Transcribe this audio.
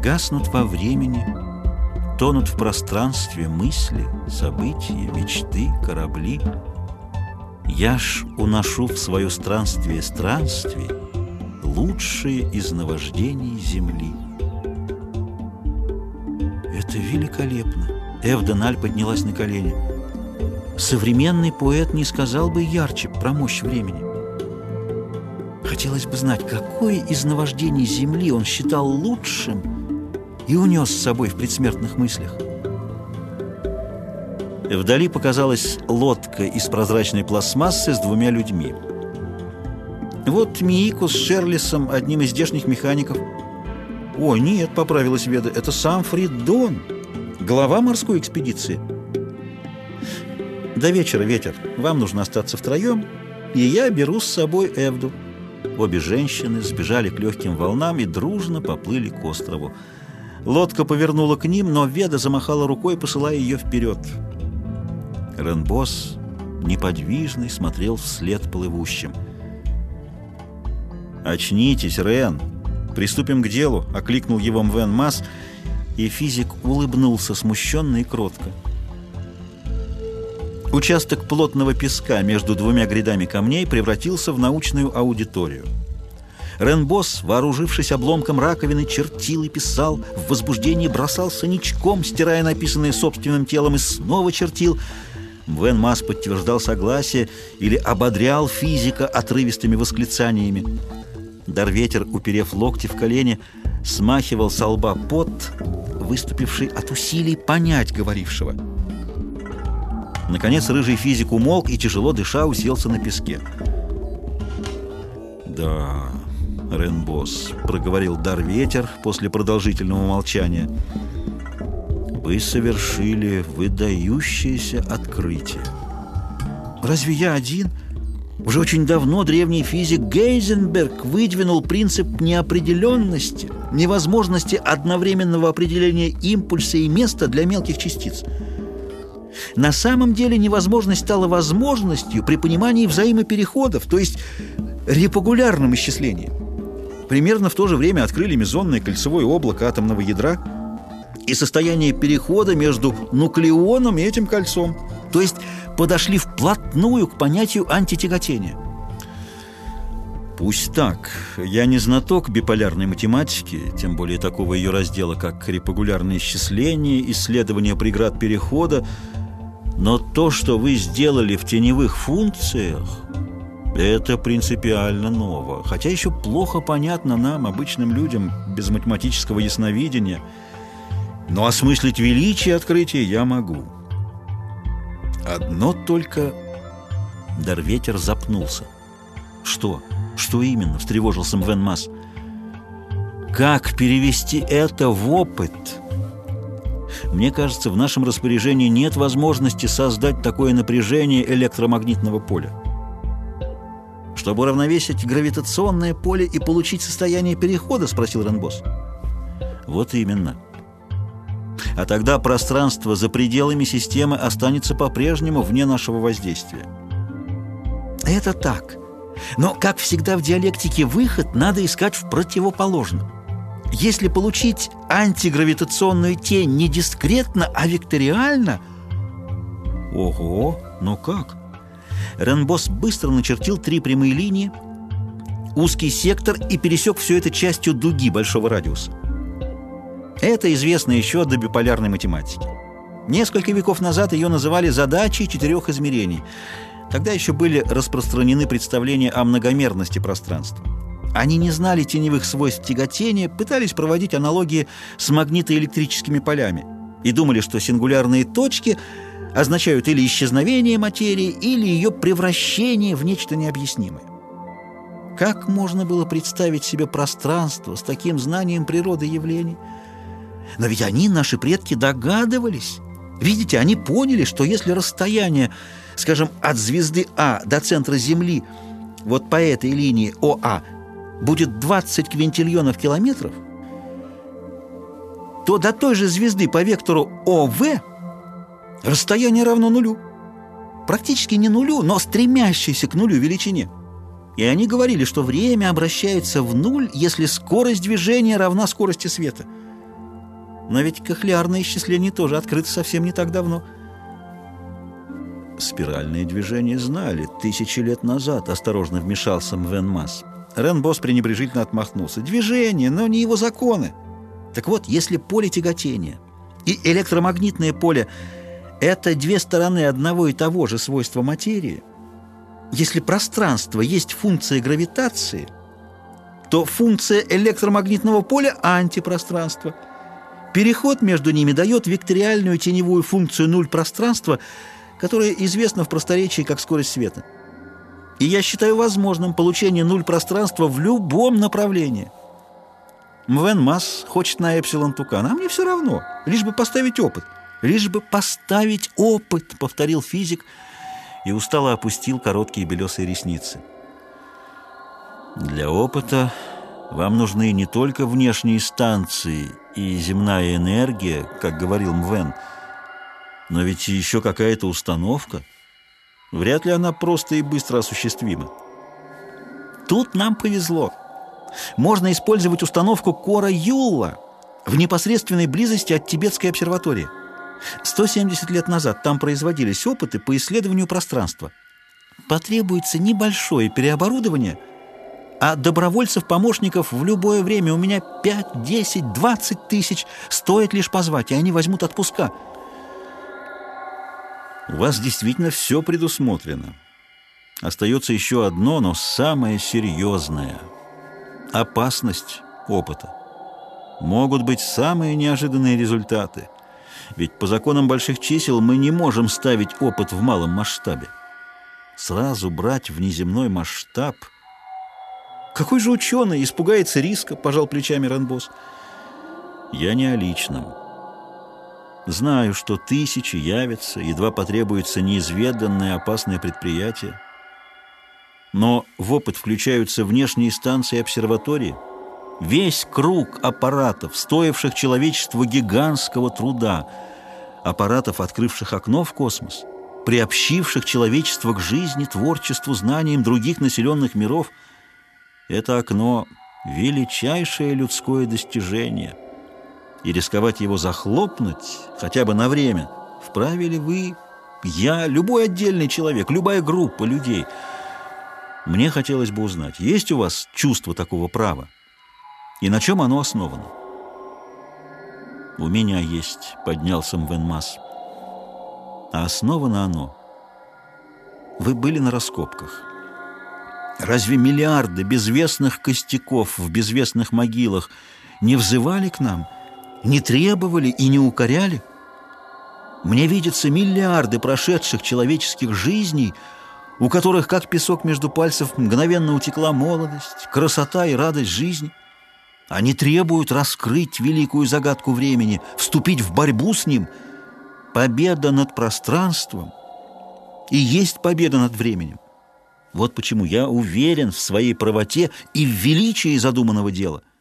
Гаснут во времени, тонут в пространстве мысли, события, мечты, корабли. Я ж уношу в свое странствие странствий лучшие из наваждений земли. Это великолепно. Эвденаль поднялась на колени. Современный поэт не сказал бы ярче про мощь времени. Хотелось бы знать, какое из наваждений Земли он считал лучшим и унес с собой в предсмертных мыслях. Вдали показалась лодка из прозрачной пластмассы с двумя людьми. Вот Миико с Шерлисом, одним из здешних механиков. «О, нет», — поправилась Веда, — «это сам Фридон, глава морской экспедиции». «До вечера, ветер. Вам нужно остаться втроем, и я беру с собой Эвду». Обе женщины сбежали к легким волнам и дружно поплыли к острову. Лодка повернула к ним, но Веда замахала рукой, посылая ее вперед. Ренбос, неподвижный, смотрел вслед плывущим. «Очнитесь, Рен! Приступим к делу!» — окликнул его Мвен Масс, и физик улыбнулся смущенно и кротко. Участок плотного песка между двумя грядами камней превратился в научную аудиторию. Ренбос, вооружившись обломком раковины, чертил и писал, в возбуждении бросался ничком, стирая написанное собственным телом, и снова чертил. Мвен Мас подтверждал согласие или ободрял физика отрывистыми восклицаниями. Дарветер, уперев локти в колени, смахивал со лба пот, выступивший от усилий понять говорившего. Наконец рыжий физик умолк и, тяжело дыша, уселся на песке. «Да, Ренбос», — проговорил Дарветер после продолжительного молчания, — «вы совершили выдающееся открытие». «Разве я один?» Уже очень давно древний физик Гейзенберг выдвинул принцип неопределенности, невозможности одновременного определения импульса и места для мелких частиц. На самом деле невозможность стала возможностью при понимании взаимопереходов, то есть репогулярном исчислении. Примерно в то же время открыли мезонное кольцевое облако атомного ядра и состояние перехода между нуклеоном и этим кольцом, то есть подошли вплотную к понятию антитяготения. Пусть так. Я не знаток биполярной математики, тем более такого ее раздела, как репогулярное исчисление, исследование преград перехода, но то, что вы сделали в теневых функциях, это принципиально ново, хотя еще плохо понятно нам, обычным людям, без математического ясновидения. Но осмыслить величие открытия я могу. Одно только... Дарветер запнулся. «Что? Что именно?» — встревожился Мвен Масс. «Как перевести это в опыт?» Мне кажется, в нашем распоряжении нет возможности создать такое напряжение электромагнитного поля. Чтобы уравновесить гравитационное поле и получить состояние перехода, спросил Ренбос. Вот именно. А тогда пространство за пределами системы останется по-прежнему вне нашего воздействия. Это так. Но, как всегда в диалектике, выход надо искать в противоположном. Если получить антигравитационную тень не дискретно, а векториально... Ого, ну как? Ренбос быстро начертил три прямые линии, узкий сектор и пересек все это частью дуги большого радиуса. Это известно еще до биполярной математики. Несколько веков назад ее называли задачей четырех измерений. Тогда еще были распространены представления о многомерности пространства. Они не знали теневых свойств тяготения, пытались проводить аналогии с магнитоэлектрическими полями и думали, что сингулярные точки означают или исчезновение материи, или ее превращение в нечто необъяснимое. Как можно было представить себе пространство с таким знанием природы явлений? Но ведь они, наши предки, догадывались. Видите, они поняли, что если расстояние, скажем, от звезды А до центра Земли, вот по этой линии ОА – будет 20 квинтильонов километров, то до той же звезды по вектору ОВ расстояние равно нулю. Практически не нулю, но стремящейся к нулю величине. И они говорили, что время обращается в нуль, если скорость движения равна скорости света. Но ведь кохлеарное исчисление тоже открыто совсем не так давно. Спиральные движения знали тысячи лет назад, осторожно вмешался Мвен Масс. Рен Босс пренебрежительно отмахнулся. Движение, но не его законы. Так вот, если поле тяготения и электромагнитное поле — это две стороны одного и того же свойства материи, если пространство есть функция гравитации, то функция электромагнитного поля — антипространство. Переход между ними дает векториальную теневую функцию нуль пространства, которая известна в просторечии как скорость света. И я считаю возможным получение нуль пространства в любом направлении — Мвен Масс хочет на Эпсилон Тукан, а мне все равно, лишь бы поставить опыт. Лишь бы поставить опыт, повторил физик и устало опустил короткие белесые ресницы. Для опыта вам нужны не только внешние станции и земная энергия, как говорил Мвен, но ведь еще какая-то установка. Вряд ли она просто и быстро осуществима. Тут нам повезло можно использовать установку Кора Юлла в непосредственной близости от Тибетской обсерватории. 170 лет назад там производились опыты по исследованию пространства. Потребуется небольшое переоборудование, а добровольцев-помощников в любое время у меня 5, 10, 20 тысяч. Стоит лишь позвать, и они возьмут отпуска. У вас действительно все предусмотрено. Остается еще одно, но самое серьезное – опасность опыта. Могут быть самые неожиданные результаты. Ведь по законам больших чисел мы не можем ставить опыт в малом масштабе. Сразу брать внеземной масштаб... Какой же ученый испугается риска, пожал плечами Ранбос. Я не о личном. Знаю, что тысячи явятся, едва потребуется неизведанное опасное предприятие. Но в опыт включаются внешние станции обсерватории, весь круг аппаратов, стоивших человечеству гигантского труда, аппаратов, открывших окно в космос, приобщивших человечество к жизни, творчеству, знаниям других населенных миров. Это окно — величайшее людское достижение. И рисковать его захлопнуть хотя бы на время вправе ли вы, я, любой отдельный человек, любая группа людей — мне хотелось бы узнать, есть у вас чувство такого права? И на чем оно основано? У меня есть, поднялся Мвенмас. А основано оно. Вы были на раскопках. Разве миллиарды безвестных костяков в безвестных могилах не взывали к нам, не требовали и не укоряли? Мне видятся миллиарды прошедших человеческих жизней – у которых, как песок между пальцев, мгновенно утекла молодость, красота и радость жизни. Они требуют раскрыть великую загадку времени, вступить в борьбу с ним. Победа над пространством и есть победа над временем. Вот почему я уверен в своей правоте и в величии задуманного дела –